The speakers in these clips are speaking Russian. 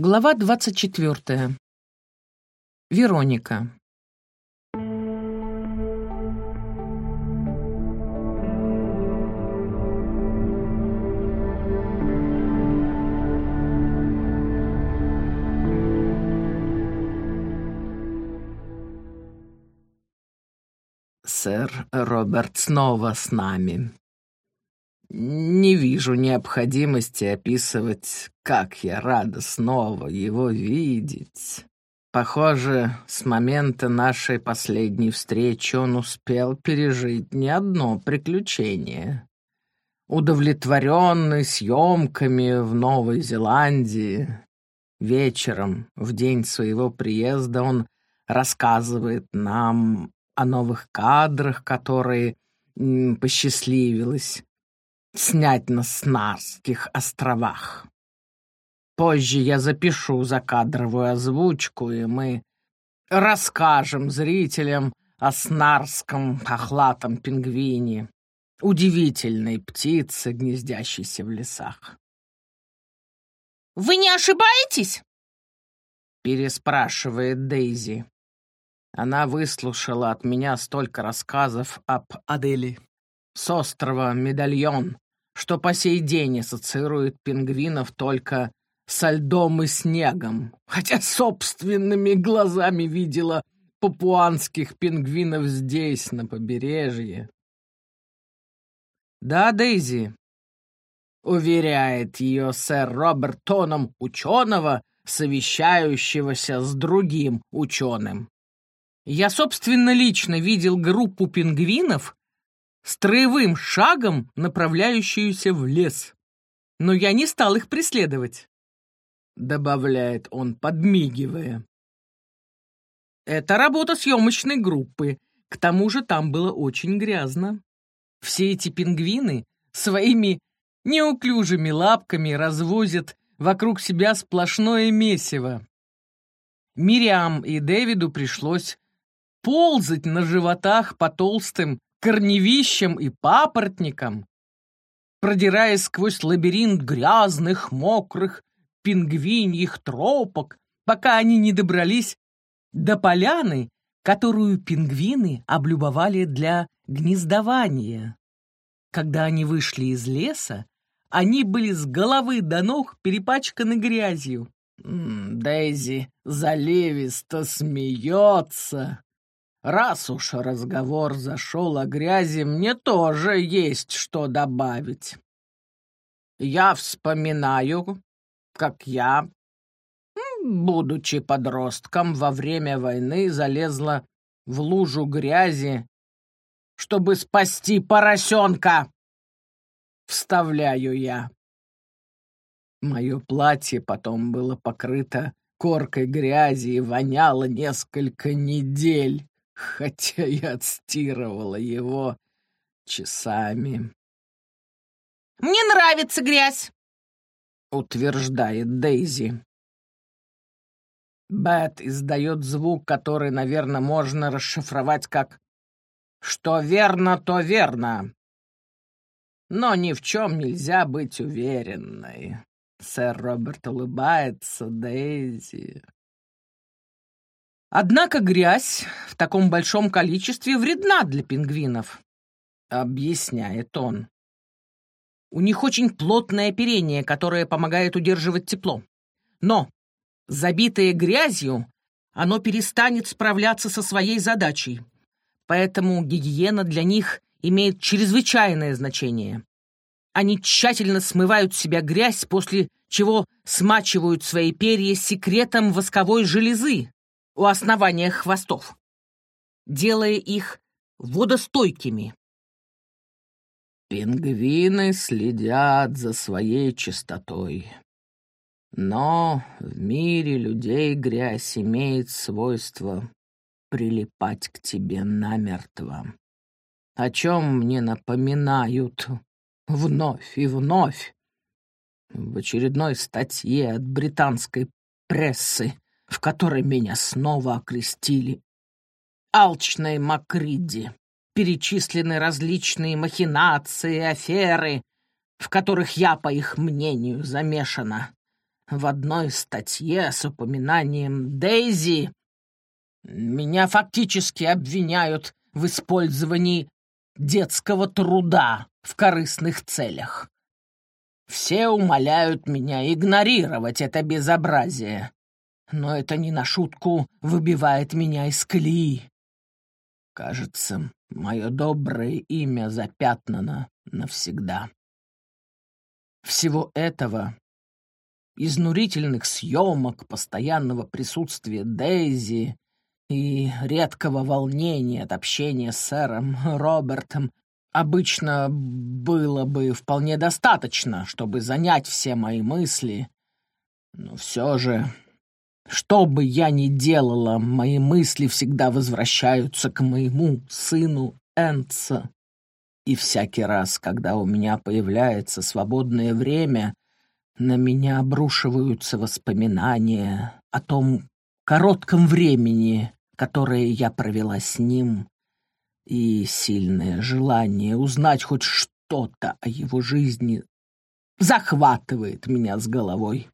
Глава двадцать четвертая. Вероника. Сэр Роберт снова с нами. Не вижу необходимости описывать, как я рада снова его видеть. Похоже, с момента нашей последней встречи он успел пережить не одно приключение. Удовлетворенный съемками в Новой Зеландии, вечером, в день своего приезда, он рассказывает нам о новых кадрах, которые посчастливилось снять на Снарских островах. Позже я запишу закадровую озвучку, и мы расскажем зрителям о снарском охлатом пингвине, удивительной птице, гнездящейся в лесах. «Вы не ошибаетесь?» — переспрашивает Дейзи. Она выслушала от меня столько рассказов об Аделе с острова Медальон, что по сей день ассоциирует пингвинов только со льдом и снегом, хотя собственными глазами видела папуанских пингвинов здесь, на побережье. «Да, Дейзи», — уверяет ее сэр Роберт тоном ученого, совещающегося с другим ученым. «Я, собственно, лично видел группу пингвинов, строевым шагом направляющуюся в лес. Но я не стал их преследовать», — добавляет он, подмигивая. «Это работа съемочной группы. К тому же там было очень грязно. Все эти пингвины своими неуклюжими лапками развозят вокруг себя сплошное месиво. Мириам и Дэвиду пришлось ползать на животах по толстым корневищам и папоротникам, продираясь сквозь лабиринт грязных, мокрых, пингвиньих тропок, пока они не добрались до поляны, которую пингвины облюбовали для гнездования. Когда они вышли из леса, они были с головы до ног перепачканы грязью. Дейзи заливисто смеется, Раз уж разговор зашел о грязи, мне тоже есть что добавить. Я вспоминаю, как я, будучи подростком, во время войны залезла в лужу грязи, чтобы спасти поросенка. Вставляю я. Мое платье потом было покрыто коркой грязи и воняло несколько недель хотя я отстирывала его часами. «Мне нравится грязь», — утверждает Дейзи. Бет издает звук, который, наверное, можно расшифровать как «что верно, то верно». Но ни в чем нельзя быть уверенной. Сэр Роберт улыбается Дейзи. Однако грязь в таком большом количестве вредна для пингвинов, объясняет он. У них очень плотное оперение, которое помогает удерживать тепло. Но, забитое грязью, оно перестанет справляться со своей задачей. Поэтому гигиена для них имеет чрезвычайное значение. Они тщательно смывают себя грязь, после чего смачивают свои перья секретом восковой железы, у основания хвостов, делая их водостойкими. Пингвины следят за своей чистотой. Но в мире людей грязь имеет свойство прилипать к тебе намертво. О чем мне напоминают вновь и вновь в очередной статье от британской прессы в которой меня снова окрестили. Алчной Макриди. Перечислены различные махинации, аферы, в которых я, по их мнению, замешана. в одной статье с упоминанием Дейзи меня фактически обвиняют в использовании детского труда в корыстных целях. Все умоляют меня игнорировать это безобразие, но это не на шутку выбивает меня из колеи. Кажется, мое доброе имя запятнано навсегда. Всего этого, изнурительных съемок, постоянного присутствия Дейзи и редкого волнения от общения с сэром Робертом обычно было бы вполне достаточно, чтобы занять все мои мысли. Но все же, что бы я ни делала, мои мысли всегда возвращаются к моему сыну Энца. И всякий раз, когда у меня появляется свободное время, на меня обрушиваются воспоминания о том коротком времени, которое я провела с ним, и сильное желание узнать хоть что-то о его жизни захватывает меня с головой.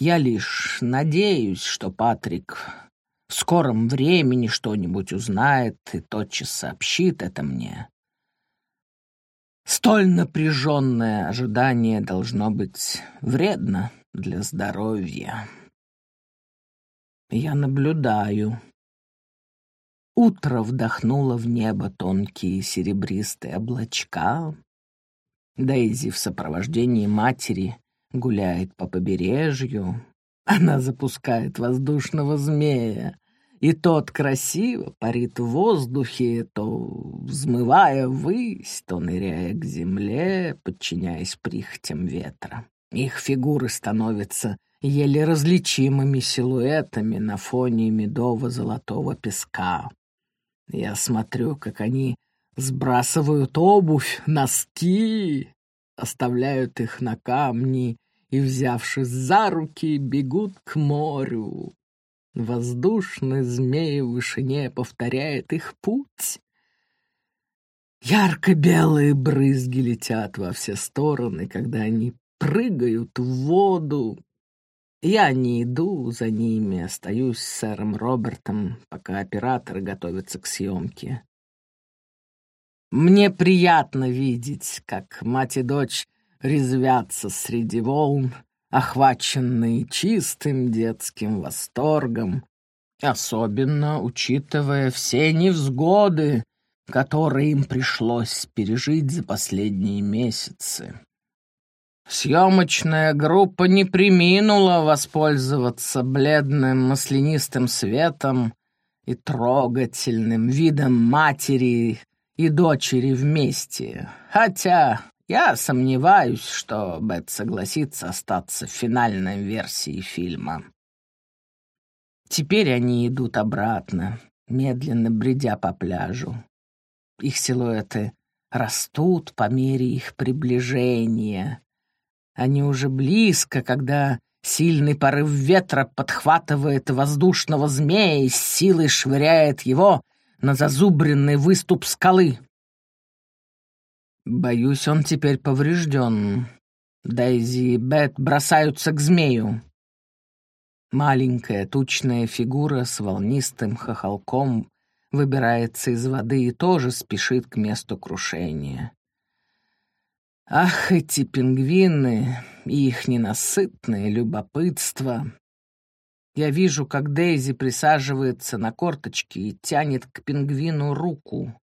Я лишь надеюсь, что Патрик в скором времени что-нибудь узнает и тотчас сообщит это мне. Столь напряженное ожидание должно быть вредно для здоровья. Я наблюдаю. Утро вдохнуло в небо тонкие серебристые облачка. Дейзи в сопровождении матери гуляет по побережью. Она запускает воздушного змея, и тот красиво парит в воздухе, то взмывая ввысь, то ныряя к земле, подчиняясь прихотям ветра. Их фигуры становятся еле различимыми силуэтами на фоне медово-золотого песка. Я смотрю, как они сбрасывают обувь, носки, оставляют их на камни и, взявшись за руки, бегут к морю. Воздушный змей в вышине повторяет их путь. Ярко-белые брызги летят во все стороны, когда они прыгают в воду, я не иду за ними, остаюсь с сэром Робертом, пока операторы готовятся к съемке. Мне приятно видеть, как мать и дочь резвятся среди волн, охваченные чистым детским восторгом, особенно учитывая все невзгоды, которые им пришлось пережить за последние месяцы. Съемочная группа не приминула воспользоваться бледным маслянистым светом и трогательным видом матери и дочери вместе, хотя я сомневаюсь, что Бет согласится остаться в финальной версии фильма. Теперь они идут обратно, медленно бредя по пляжу. Их силуэты растут по мере их приближения, они уже близко, когда сильный порыв ветра подхватывает воздушного змея и с силой швыряет его на зазубренный выступ скалы. Боюсь, он теперь поврежден. Дейзи и Бет бросаются к змею. Маленькая тучная фигура с волнистым хохолком выбирается из воды и тоже спешит к месту крушения. Ах, эти пингвины и их ненасытное любопытство. Я вижу, как Дейзи присаживается на корточки и тянет к пингвину руку.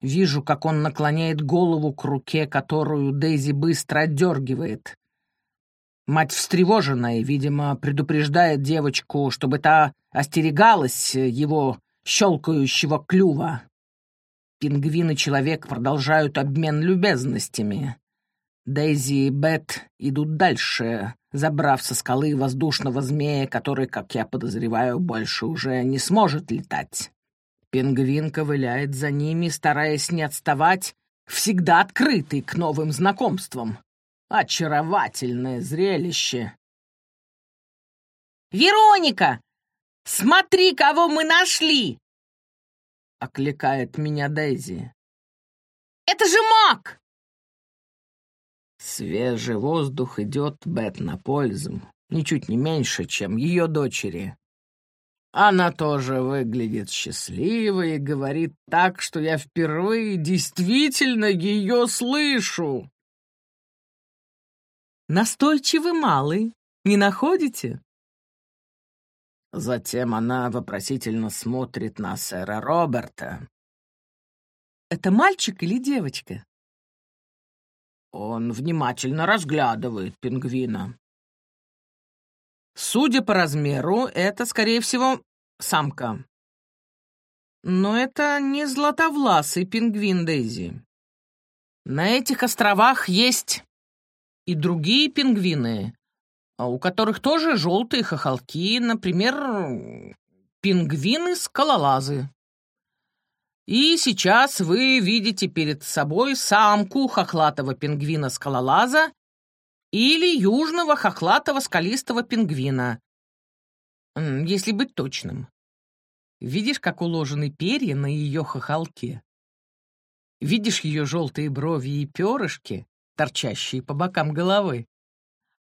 Вижу, как он наклоняет голову к руке, которую Дейзи быстро отдергивает. Мать встревоженная, видимо, предупреждает девочку, чтобы та остерегалась его щелкающего клюва. Пингвин и человек продолжают обмен любезностями. Дейзи и Бет идут дальше, забрав со скалы воздушного змея, который, как я подозреваю, больше уже не сможет летать. Пингвин ковыляет за ними, стараясь не отставать, всегда открытый к новым знакомствам. Очаровательное зрелище. «Вероника, смотри, кого мы нашли!» — окликает меня Дейзи. «Это же маг!» Свежий воздух идет Бет на пользу, ничуть не меньше, чем ее дочери. Она тоже выглядит счастливой и говорит так, что я впервые действительно ее слышу. Настойчивый малый, не находите? Затем она вопросительно смотрит на сэра Роберта. Это мальчик или девочка? Он внимательно разглядывает пингвина. Судя по размеру, это, скорее всего, самка. Но это не златовласый пингвин Дейзи. На этих островах есть и другие пингвины, а у которых тоже желтые хохолки, например, пингвины-скалолазы. И сейчас вы видите перед собой самку хохлатого пингвина-скалолаза или южного хохлатого скалистого пингвина, если быть точным. Видишь, как уложены перья на ее хохолке? Видишь ее желтые брови и перышки, торчащие по бокам головы?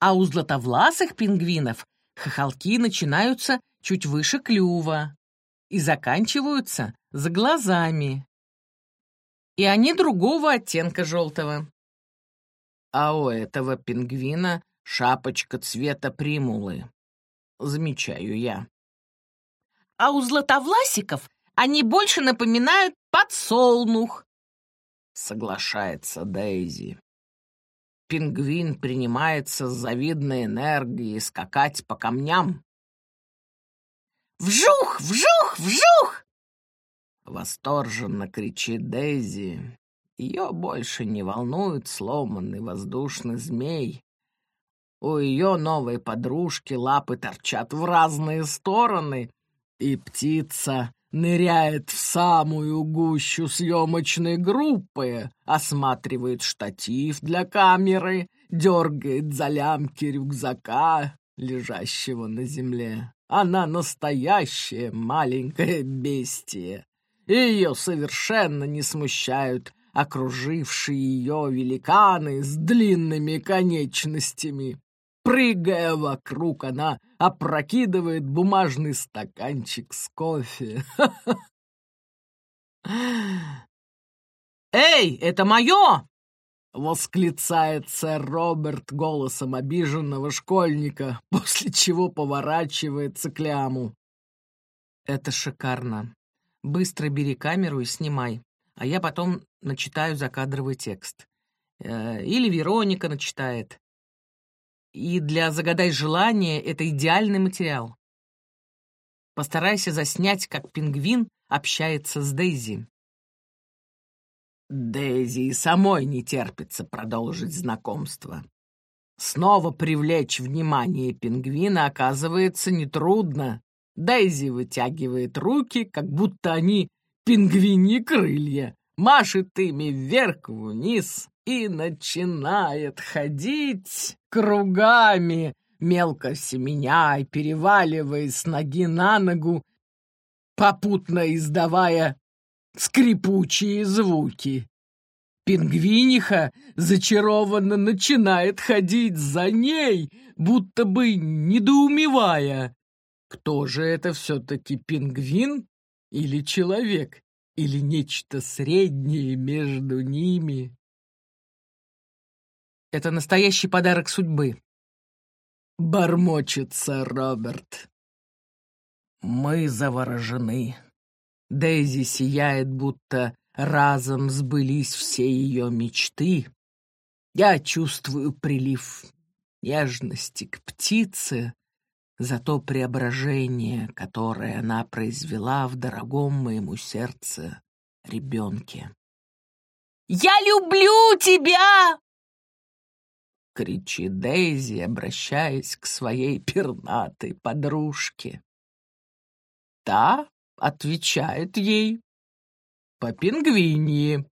А у златовласых пингвинов хохолки начинаются чуть выше клюва и заканчиваются за глазами. И они другого оттенка желтого а у этого пингвина шапочка цвета примулы. Замечаю я. А у златовласиков они больше напоминают подсолнух. Соглашается Дейзи. Пингвин принимается с завидной энергией скакать по камням. «Вжух! Вжух! Вжух!» Восторженно кричит Дейзи, ее больше не волнует сломанный воздушный змей. У ее новой подружки лапы торчат в разные стороны, и птица ныряет в самую гущу съемочной группы, осматривает штатив для камеры, дергает за лямки рюкзака, лежащего на земле. Она настоящее маленькое бестие. Ее совершенно не смущают окружившие ее великаны с длинными конечностями. Прыгая вокруг, она опрокидывает бумажный стаканчик с кофе. «Эй, это мое!» — восклицает сэр Роберт голосом обиженного школьника, после чего поворачивается к ляму. «Это шикарно. Быстро бери камеру и снимай а я потом начитаю закадровый текст. Э, или Вероника начитает. И для «Загадай желание» это идеальный материал. Постарайся заснять, как пингвин общается с Дейзи. Дейзи и самой не терпится продолжить знакомство. Снова привлечь внимание пингвина оказывается нетрудно. Дейзи вытягивает руки, как будто они пингвини крылья, машет ими вверх-вниз и начинает ходить кругами, мелко семеня переваливаясь с ноги на ногу, попутно издавая скрипучие звуки. Пингвиниха зачарованно начинает ходить за ней, будто бы недоумевая. Кто же это все-таки пингвин или человек, или нечто среднее между ними. Это настоящий подарок судьбы. Бормочется Роберт. Мы заворожены. Дейзи сияет, будто разом сбылись все ее мечты. Я чувствую прилив нежности к птице, за то преображение, которое она произвела в дорогом моему сердце ребенке. «Я люблю тебя!» — кричит Дейзи, обращаясь к своей пернатой подружке. Та отвечает ей по пингвиньи.